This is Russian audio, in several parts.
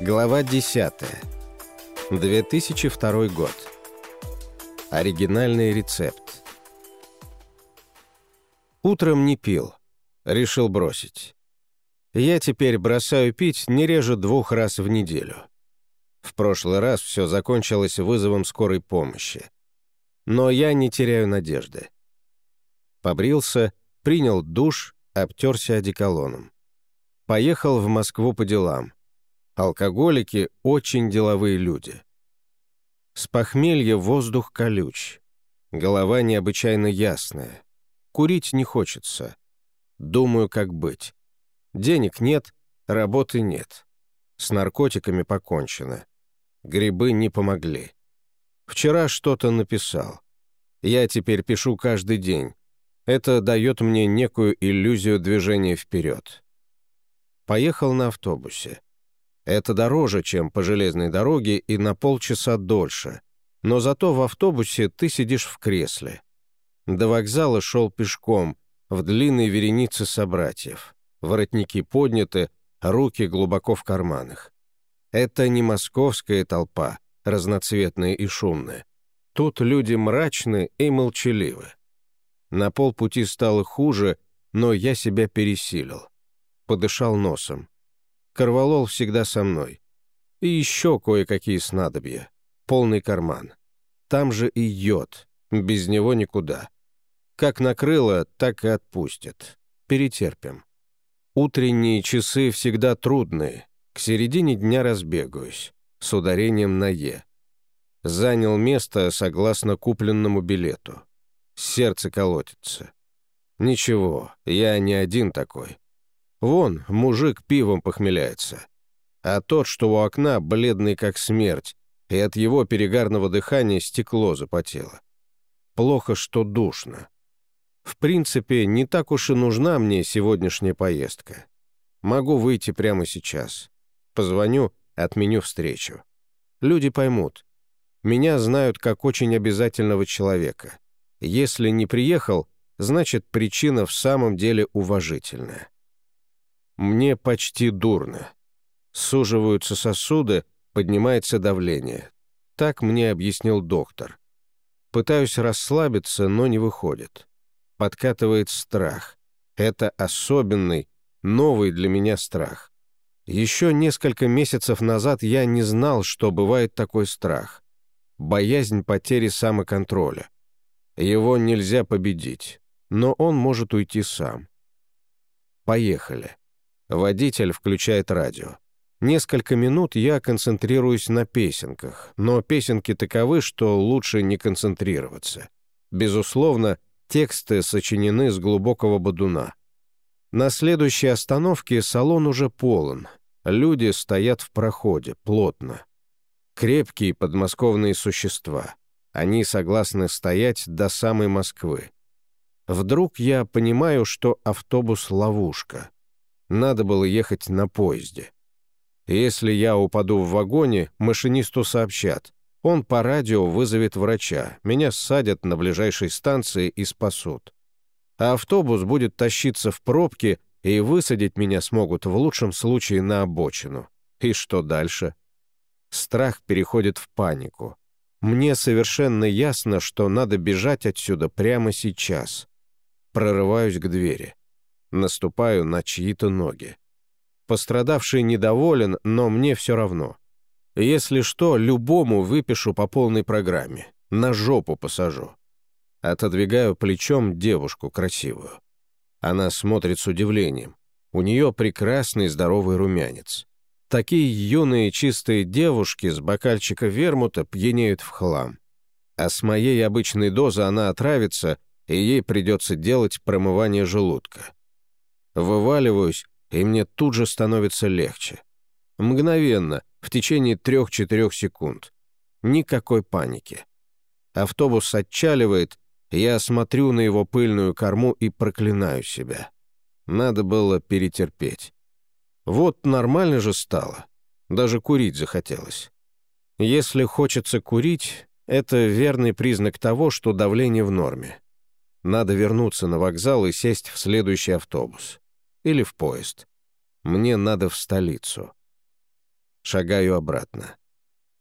Глава 10. 2002 год. Оригинальный рецепт. Утром не пил. Решил бросить. Я теперь бросаю пить не реже двух раз в неделю. В прошлый раз все закончилось вызовом скорой помощи. Но я не теряю надежды. Побрился, принял душ, обтерся одеколоном. Поехал в Москву по делам. Алкоголики — очень деловые люди. С похмелья воздух колюч. Голова необычайно ясная. Курить не хочется. Думаю, как быть. Денег нет, работы нет. С наркотиками покончено. Грибы не помогли. Вчера что-то написал. Я теперь пишу каждый день. Это дает мне некую иллюзию движения вперед. Поехал на автобусе. Это дороже, чем по железной дороге и на полчаса дольше. Но зато в автобусе ты сидишь в кресле. До вокзала шел пешком, в длинной веренице собратьев. Воротники подняты, руки глубоко в карманах. Это не московская толпа, разноцветная и шумная. Тут люди мрачны и молчаливы. На полпути стало хуже, но я себя пересилил. Подышал носом. Корвалол всегда со мной. И еще кое-какие снадобья. Полный карман. Там же и йод. Без него никуда. Как накрыло, так и отпустят. Перетерпим. Утренние часы всегда трудные. К середине дня разбегаюсь. С ударением на «е». Занял место согласно купленному билету. Сердце колотится. Ничего, я не один такой. Вон, мужик пивом похмеляется. А тот, что у окна, бледный как смерть, и от его перегарного дыхания стекло запотело. Плохо, что душно. В принципе, не так уж и нужна мне сегодняшняя поездка. Могу выйти прямо сейчас. Позвоню, отменю встречу. Люди поймут. Меня знают как очень обязательного человека. Если не приехал, значит, причина в самом деле уважительная. Мне почти дурно. Суживаются сосуды, поднимается давление. Так мне объяснил доктор. Пытаюсь расслабиться, но не выходит. Подкатывает страх. Это особенный, новый для меня страх. Еще несколько месяцев назад я не знал, что бывает такой страх. Боязнь потери самоконтроля. Его нельзя победить, но он может уйти сам. Поехали. Водитель включает радио. Несколько минут я концентрируюсь на песенках, но песенки таковы, что лучше не концентрироваться. Безусловно, тексты сочинены с глубокого бодуна. На следующей остановке салон уже полон. Люди стоят в проходе, плотно. Крепкие подмосковные существа. Они согласны стоять до самой Москвы. Вдруг я понимаю, что автобус — ловушка. Надо было ехать на поезде. Если я упаду в вагоне, машинисту сообщат. Он по радио вызовет врача, меня садят на ближайшей станции и спасут. А автобус будет тащиться в пробке, и высадить меня смогут в лучшем случае на обочину. И что дальше? Страх переходит в панику. Мне совершенно ясно, что надо бежать отсюда прямо сейчас. Прорываюсь к двери. Наступаю на чьи-то ноги. Пострадавший недоволен, но мне все равно. Если что, любому выпишу по полной программе. На жопу посажу. Отодвигаю плечом девушку красивую. Она смотрит с удивлением. У нее прекрасный здоровый румянец. Такие юные чистые девушки с бокальчика вермута пьянеют в хлам. А с моей обычной дозы она отравится, и ей придется делать промывание желудка. Вываливаюсь, и мне тут же становится легче. Мгновенно, в течение трех-четырех секунд. Никакой паники. Автобус отчаливает, я смотрю на его пыльную корму и проклинаю себя. Надо было перетерпеть. Вот нормально же стало. Даже курить захотелось. Если хочется курить, это верный признак того, что давление в норме. Надо вернуться на вокзал и сесть в следующий автобус или в поезд. Мне надо в столицу. Шагаю обратно.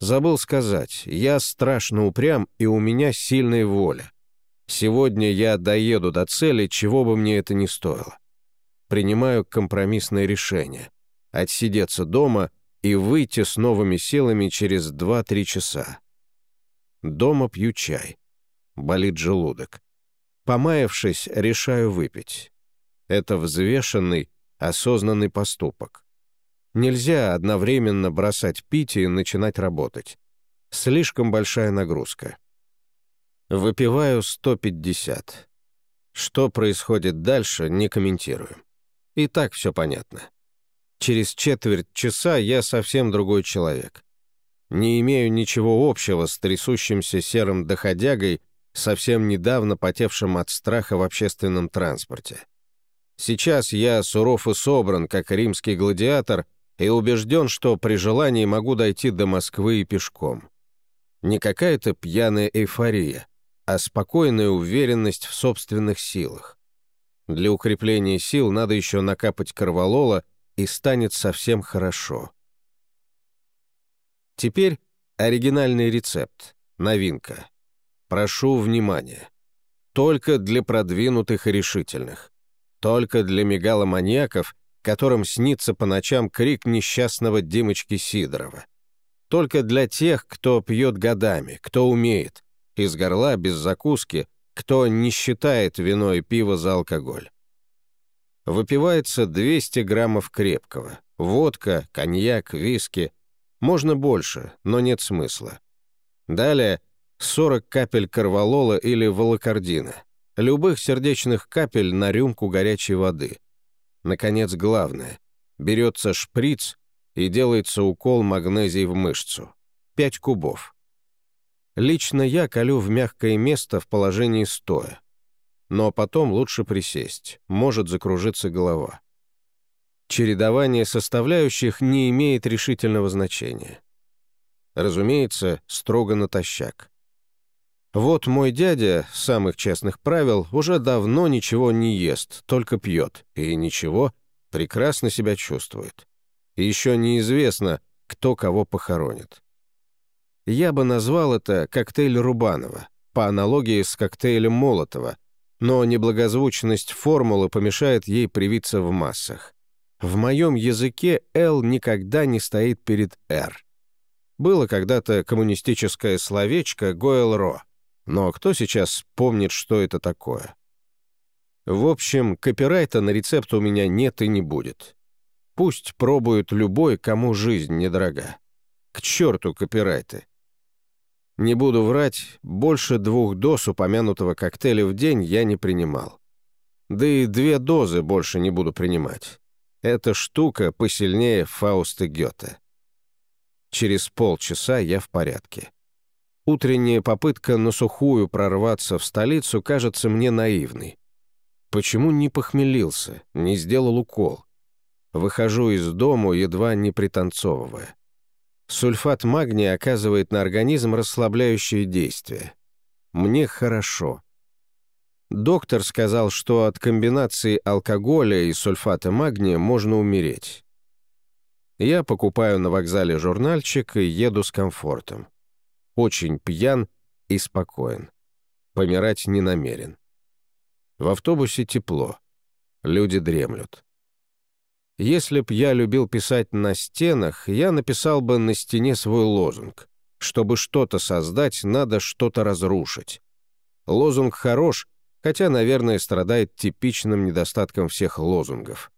Забыл сказать, я страшно упрям, и у меня сильная воля. Сегодня я доеду до цели, чего бы мне это ни стоило. Принимаю компромиссное решение — отсидеться дома и выйти с новыми силами через 2-3 часа. Дома пью чай. Болит желудок. Помаявшись, решаю выпить. Это взвешенный, осознанный поступок. Нельзя одновременно бросать пить и начинать работать. Слишком большая нагрузка. Выпиваю 150. Что происходит дальше, не комментирую. И так все понятно. Через четверть часа я совсем другой человек. Не имею ничего общего с трясущимся серым доходягой, совсем недавно потевшим от страха в общественном транспорте. Сейчас я суров и собран, как римский гладиатор, и убежден, что при желании могу дойти до Москвы и пешком. Не какая-то пьяная эйфория, а спокойная уверенность в собственных силах. Для укрепления сил надо еще накапать корвалола, и станет совсем хорошо. Теперь оригинальный рецепт, новинка. Прошу внимания. Только для продвинутых и решительных. Только для мегаломаньяков, которым снится по ночам крик несчастного Димочки Сидорова. Только для тех, кто пьет годами, кто умеет, из горла без закуски, кто не считает вино и пиво за алкоголь. Выпивается 200 граммов крепкого. Водка, коньяк, виски. Можно больше, но нет смысла. Далее 40 капель карвалола или волокордина. Любых сердечных капель на рюмку горячей воды. Наконец, главное. Берется шприц и делается укол магнезии в мышцу. 5 кубов. Лично я колю в мягкое место в положении стоя. Но потом лучше присесть, может закружиться голова. Чередование составляющих не имеет решительного значения. Разумеется, строго натощак. Вот мой дядя, самых честных правил, уже давно ничего не ест, только пьет, и ничего, прекрасно себя чувствует. Еще неизвестно, кто кого похоронит. Я бы назвал это коктейль Рубанова, по аналогии с коктейлем Молотова, но неблагозвучность формулы помешает ей привиться в массах. В моем языке «Л» никогда не стоит перед «Р». Было когда-то коммунистическое словечко «Гойл-Ро», но кто сейчас помнит, что это такое? В общем, копирайта на рецепт у меня нет и не будет. Пусть пробует любой, кому жизнь недорога. К черту копирайты. Не буду врать, больше двух доз упомянутого коктейля в день я не принимал. Да и две дозы больше не буду принимать. Эта штука посильнее Фауста Гёте. Через полчаса я в порядке. Утренняя попытка на сухую прорваться в столицу кажется мне наивной. Почему не похмелился, не сделал укол? Выхожу из дому, едва не пританцовывая. Сульфат магния оказывает на организм расслабляющее действие. Мне хорошо. Доктор сказал, что от комбинации алкоголя и сульфата магния можно умереть. Я покупаю на вокзале журнальчик и еду с комфортом очень пьян и спокоен. Помирать не намерен. В автобусе тепло. Люди дремлют. Если б я любил писать на стенах, я написал бы на стене свой лозунг. Чтобы что-то создать, надо что-то разрушить. Лозунг хорош, хотя, наверное, страдает типичным недостатком всех лозунгов.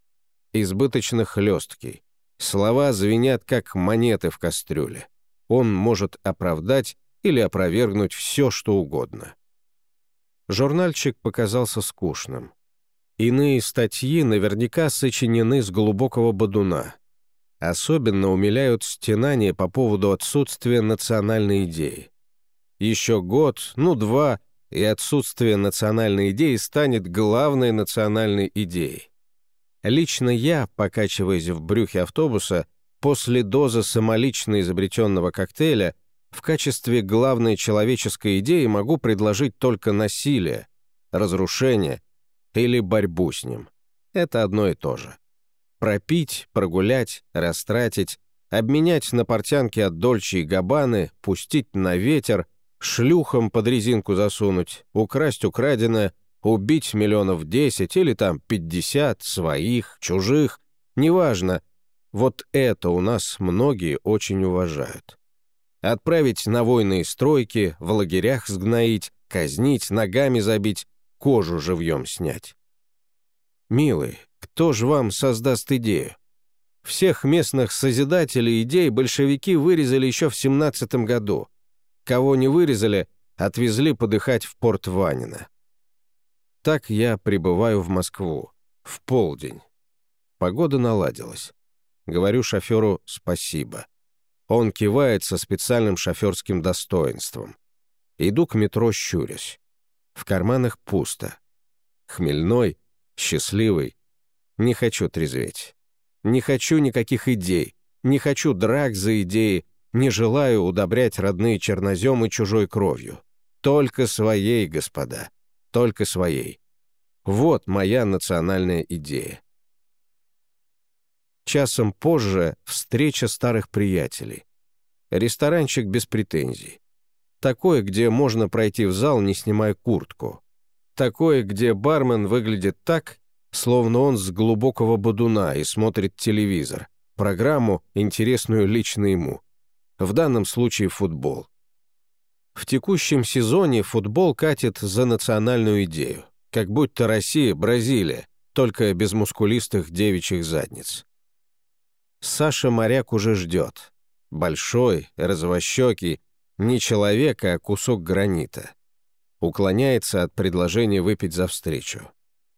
Избыточно хлесткий. Слова звенят, как монеты в кастрюле он может оправдать или опровергнуть все, что угодно. Журнальчик показался скучным. Иные статьи наверняка сочинены с глубокого бодуна. Особенно умиляют стенания по поводу отсутствия национальной идеи. Еще год, ну два, и отсутствие национальной идеи станет главной национальной идеей. Лично я, покачиваясь в брюхе автобуса, после дозы самолично изобретенного коктейля в качестве главной человеческой идеи могу предложить только насилие, разрушение или борьбу с ним. Это одно и то же. Пропить, прогулять, растратить, обменять на портянки от Дольче и Габаны, пустить на ветер, шлюхом под резинку засунуть, украсть украденное, убить миллионов десять или там пятьдесят своих, чужих, неважно. Вот это у нас многие очень уважают. Отправить на войны стройки, в лагерях сгноить, казнить, ногами забить, кожу живьем снять. Милый, кто ж вам создаст идею? Всех местных созидателей идей большевики вырезали еще в 17 году. Кого не вырезали, отвезли подыхать в порт Ванина. Так я прибываю в Москву. В полдень. Погода наладилась. Говорю шоферу «спасибо». Он кивает со специальным шоферским достоинством. Иду к метро, щурясь. В карманах пусто. Хмельной, счастливый. Не хочу трезветь. Не хочу никаких идей. Не хочу драк за идеи. Не желаю удобрять родные черноземы чужой кровью. Только своей, господа. Только своей. Вот моя национальная идея. Часом позже встреча старых приятелей. Ресторанчик без претензий. Такое, где можно пройти в зал, не снимая куртку. Такое, где бармен выглядит так, словно он с глубокого бодуна и смотрит телевизор, программу, интересную лично ему. В данном случае футбол. В текущем сезоне футбол катит за национальную идею, как будто Россия – Бразилия, только без мускулистых девичьих задниц. Саша моряк уже ждет. Большой, розовощекий, не человек, а кусок гранита. Уклоняется от предложения выпить за встречу.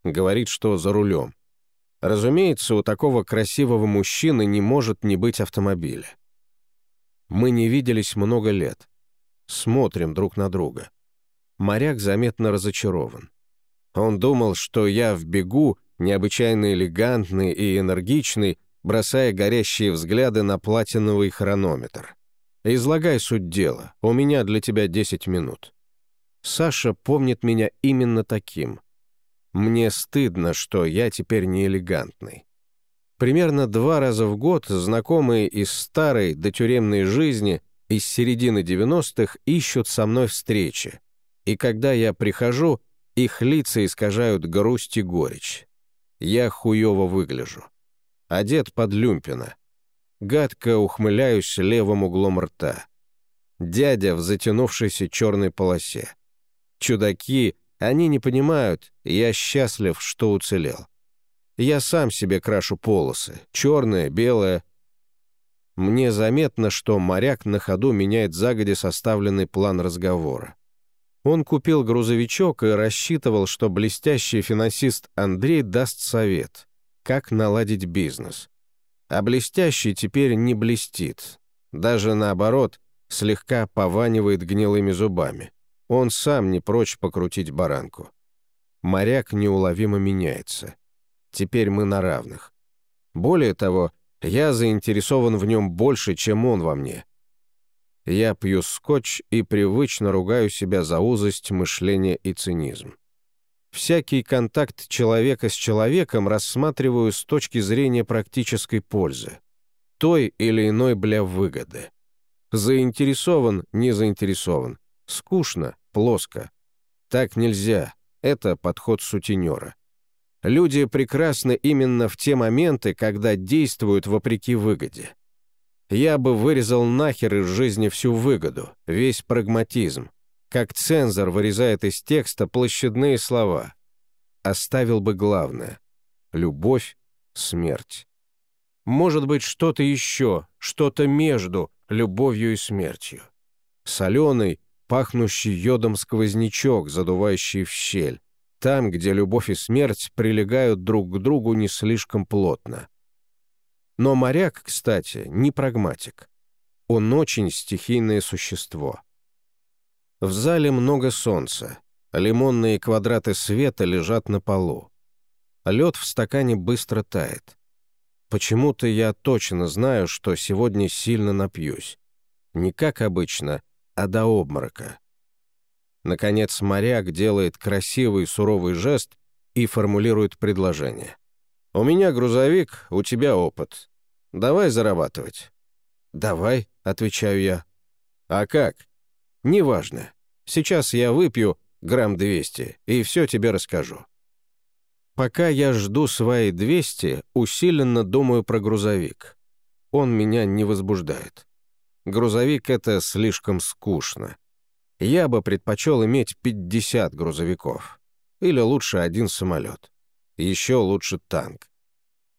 Говорит, что за рулем. Разумеется, у такого красивого мужчины не может не быть автомобиля. Мы не виделись много лет. Смотрим друг на друга. Моряк заметно разочарован. Он думал, что я в бегу, необычайно элегантный и энергичный, бросая горящие взгляды на платиновый хронометр. «Излагай суть дела, у меня для тебя 10 минут». Саша помнит меня именно таким. Мне стыдно, что я теперь не элегантный. Примерно два раза в год знакомые из старой до тюремной жизни из середины 90-х ищут со мной встречи. И когда я прихожу, их лица искажают грусть и горечь. Я хуёво выгляжу. Одет под люмпина. Гадко ухмыляюсь левым углом рта. Дядя в затянувшейся черной полосе. Чудаки, они не понимают, я счастлив, что уцелел. Я сам себе крашу полосы, черное, белое. Мне заметно, что моряк на ходу меняет загоди составленный план разговора. Он купил грузовичок и рассчитывал, что блестящий финансист Андрей даст совет, как наладить бизнес. А блестящий теперь не блестит. Даже наоборот, слегка пованивает гнилыми зубами. Он сам не прочь покрутить баранку. Моряк неуловимо меняется. Теперь мы на равных. Более того, я заинтересован в нем больше, чем он во мне. Я пью скотч и привычно ругаю себя за узость мышления и цинизм. Всякий контакт человека с человеком рассматриваю с точки зрения практической пользы. Той или иной бля выгоды. Заинтересован, не заинтересован. Скучно, плоско. Так нельзя. Это подход сутенера. Люди прекрасны именно в те моменты, когда действуют вопреки выгоде. Я бы вырезал нахер из жизни всю выгоду, весь прагматизм, как цензор вырезает из текста площадные слова. Оставил бы главное — любовь, смерть. Может быть, что-то еще, что-то между любовью и смертью. Соленый, пахнущий йодом сквознячок, задувающий в щель, там, где любовь и смерть прилегают друг к другу не слишком плотно. Но моряк, кстати, не прагматик. Он очень стихийное существо. В зале много солнца. Лимонные квадраты света лежат на полу. Лед в стакане быстро тает. Почему-то я точно знаю, что сегодня сильно напьюсь. Не как обычно, а до обморока. Наконец моряк делает красивый суровый жест и формулирует предложение. «У меня грузовик, у тебя опыт. Давай зарабатывать. «Давай», — отвечаю я. «А как?» «Неважно. Сейчас я выпью грамм 200 и все тебе расскажу». Пока я жду свои 200, усиленно думаю про грузовик. Он меня не возбуждает. Грузовик — это слишком скучно. Я бы предпочел иметь 50 грузовиков. Или лучше один самолет. Еще лучше танк.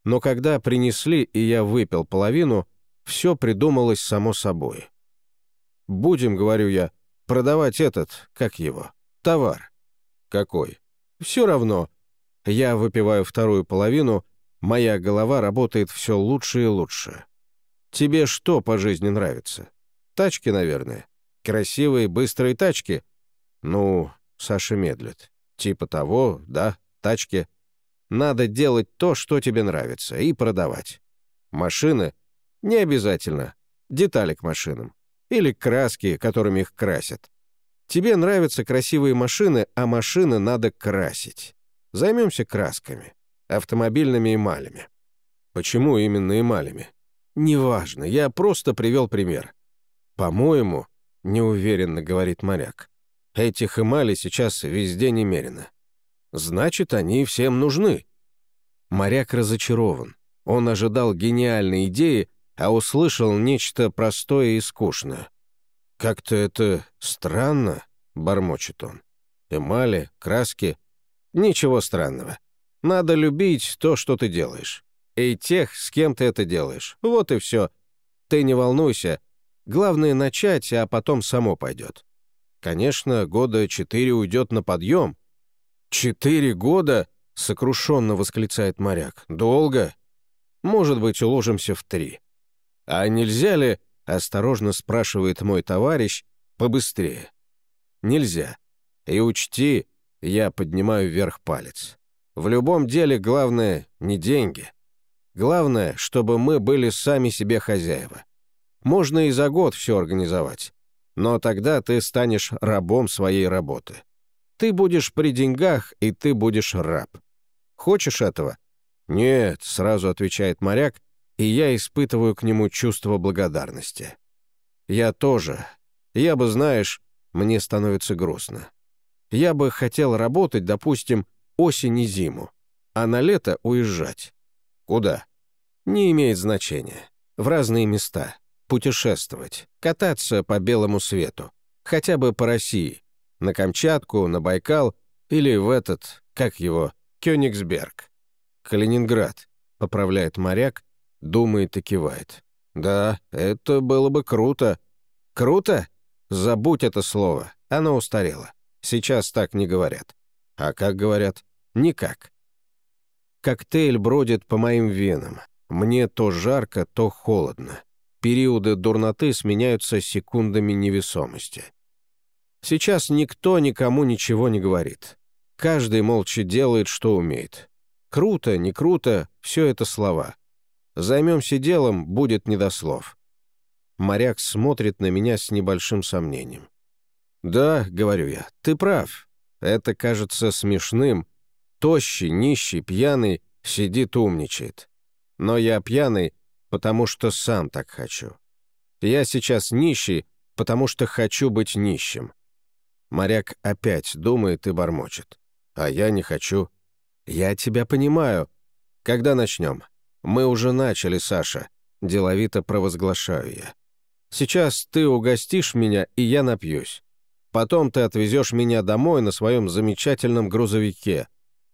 Но когда принесли, и я выпил половину, все придумалось само собой. «Будем, — говорю я, — продавать этот, как его, товар». «Какой?» «Все равно. Я выпиваю вторую половину, моя голова работает все лучше и лучше. Тебе что по жизни нравится? Тачки, наверное. Красивые, быстрые тачки. Ну, Саша медлит. Типа того, да, тачки. Надо делать то, что тебе нравится, и продавать. Машины? Не обязательно. Детали к машинам. Или краски, которыми их красят. Тебе нравятся красивые машины, а машины надо красить. Займемся красками, автомобильными эмалями. Почему именно эмалями? Неважно, я просто привел пример. По-моему, неуверенно говорит моряк, этих эмалей сейчас везде немерено. Значит, они всем нужны. Моряк разочарован. Он ожидал гениальной идеи, а услышал нечто простое и скучное. «Как-то это странно», — бормочет он. «Эмали, краски. Ничего странного. Надо любить то, что ты делаешь. И тех, с кем ты это делаешь. Вот и все. Ты не волнуйся. Главное — начать, а потом само пойдет. Конечно, года четыре уйдет на подъем, «Четыре года?» — сокрушенно восклицает моряк. «Долго?» «Может быть, уложимся в три». «А нельзя ли?» — осторожно спрашивает мой товарищ. «Побыстрее». «Нельзя. И учти, я поднимаю вверх палец. В любом деле главное не деньги. Главное, чтобы мы были сами себе хозяева. Можно и за год все организовать. Но тогда ты станешь рабом своей работы. Ты будешь при деньгах, и ты будешь раб. Хочешь этого?» «Нет», — сразу отвечает моряк, и я испытываю к нему чувство благодарности. «Я тоже. Я бы, знаешь, мне становится грустно. Я бы хотел работать, допустим, осень и зиму, а на лето уезжать. Куда? Не имеет значения. В разные места. Путешествовать. Кататься по белому свету. Хотя бы по России. На Камчатку, на Байкал или в этот, как его, Кёнигсберг. Калининград, поправляет моряк, думает и кивает. Да, это было бы круто. Круто? Забудь это слово, оно устарело. Сейчас так не говорят. А как говорят? Никак. Коктейль бродит по моим венам. Мне то жарко, то холодно. Периоды дурноты сменяются секундами невесомости. Сейчас никто никому ничего не говорит. Каждый молча делает, что умеет. Круто, не круто — все это слова. Займемся делом, будет не до слов. Моряк смотрит на меня с небольшим сомнением. «Да», — говорю я, — «ты прав. Это кажется смешным. Тощий, нищий, пьяный сидит умничает. Но я пьяный, потому что сам так хочу. Я сейчас нищий, потому что хочу быть нищим. Моряк опять думает и бормочет. А я не хочу. Я тебя понимаю. Когда начнем? Мы уже начали, Саша. Деловито провозглашаю я. Сейчас ты угостишь меня, и я напьюсь. Потом ты отвезешь меня домой на своем замечательном грузовике.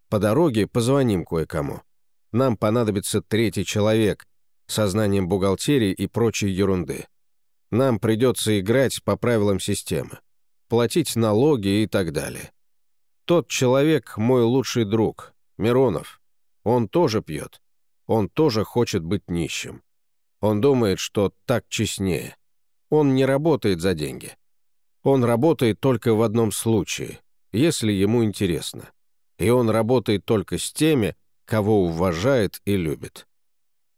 По дороге позвоним кое-кому. Нам понадобится третий человек со знанием бухгалтерии и прочей ерунды. Нам придется играть по правилам системы платить налоги и так далее. Тот человек — мой лучший друг, Миронов. Он тоже пьет. Он тоже хочет быть нищим. Он думает, что так честнее. Он не работает за деньги. Он работает только в одном случае, если ему интересно. И он работает только с теми, кого уважает и любит.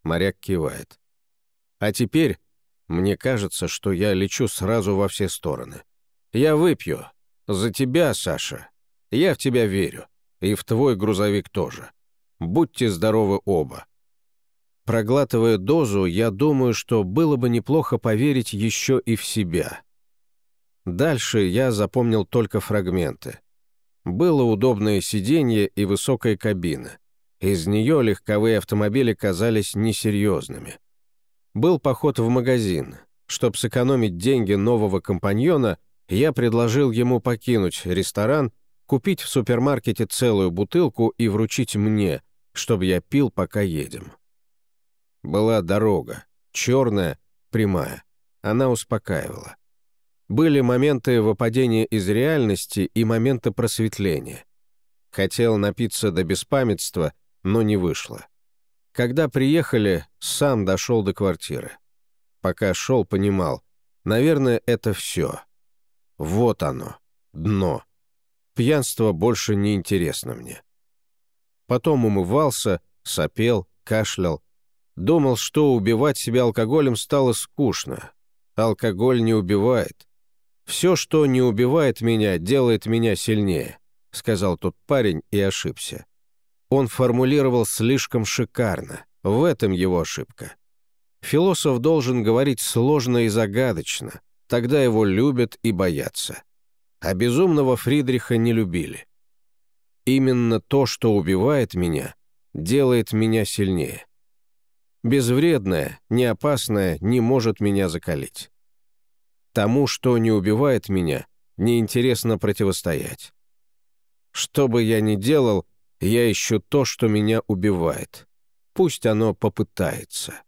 Моряк кивает. А теперь мне кажется, что я лечу сразу во все стороны. Я выпью. За тебя, Саша. Я в тебя верю. И в твой грузовик тоже. Будьте здоровы оба. Проглатывая дозу, я думаю, что было бы неплохо поверить еще и в себя. Дальше я запомнил только фрагменты. Было удобное сиденье и высокая кабина. Из нее легковые автомобили казались несерьезными. Был поход в магазин. Чтобы сэкономить деньги нового компаньона, я предложил ему покинуть ресторан, купить в супермаркете целую бутылку и вручить мне, чтобы я пил, пока едем. Была дорога, черная, прямая. Она успокаивала. Были моменты выпадения из реальности и моменты просветления. Хотел напиться до беспамятства, но не вышло. Когда приехали, сам дошел до квартиры. Пока шел, понимал, наверное, это все. Вот оно, дно. Пьянство больше не интересно мне. Потом умывался, сопел, кашлял. Думал, что убивать себя алкоголем стало скучно. Алкоголь не убивает. Все, что не убивает меня, делает меня сильнее, сказал тот парень и ошибся. Он формулировал слишком шикарно. В этом его ошибка. Философ должен говорить сложно и загадочно, тогда его любят и боятся. А безумного Фридриха не любили. Именно то, что убивает меня, делает меня сильнее. Безвредное, не опасное не может меня закалить. Тому, что не убивает меня, неинтересно противостоять. Что бы я ни делал, я ищу то, что меня убивает. Пусть оно попытается.